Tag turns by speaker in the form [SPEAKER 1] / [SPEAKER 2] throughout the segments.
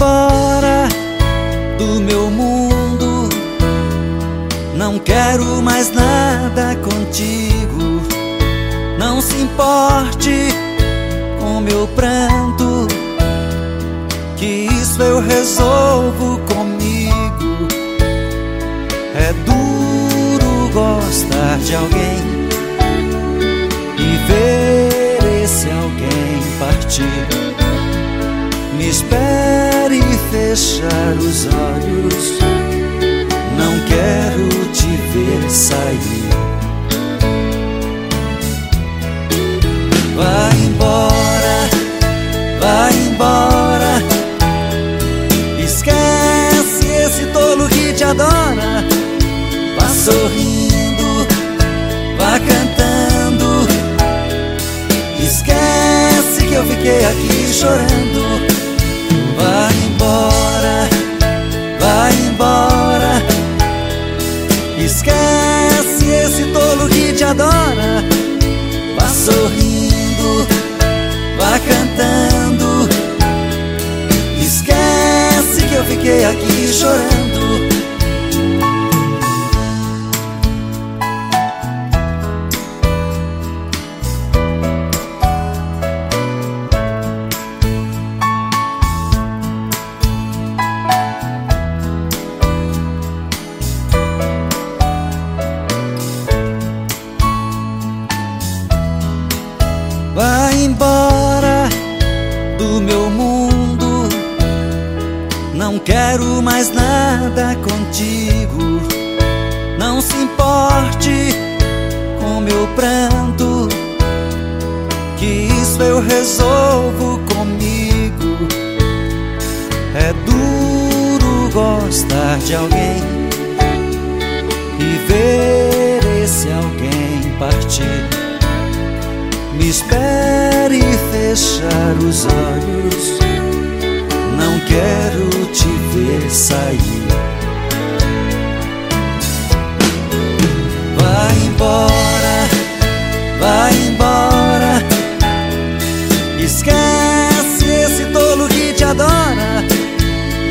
[SPEAKER 1] embora do meu mundo. Não quero mais nada contigo. Não se importe com meu pranto, que isso eu resolvo comigo. É duro gostar de alguém e ver esse alguém partir. Me espera fechar os olhos. Não quero te ver sair. Vai embora, vai embora. Esquece esse tolo que te adora. Vá sorrindo, vá cantando. Esquece que eu fiquei aqui chorando. Fiquei aqui chorando. Não quero mais nada contigo. Não se importe com meu pranto, que isso eu resolvo comigo. É duro gostar de alguém e ver esse alguém partir. Me espere fechar os olhos. Sair. Vai embora, vai embora. Esquece esse tolo que te adora.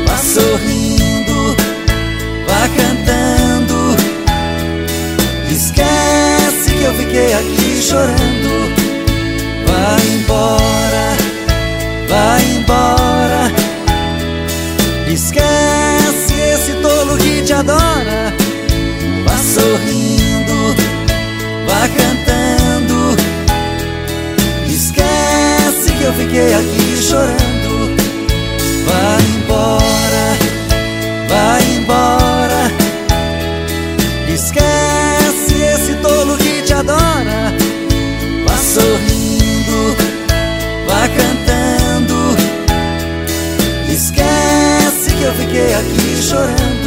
[SPEAKER 1] Vá sorrindo, vá cantando. Esquece que eu fiquei aqui chorando. que eu fiquei aqui chorando.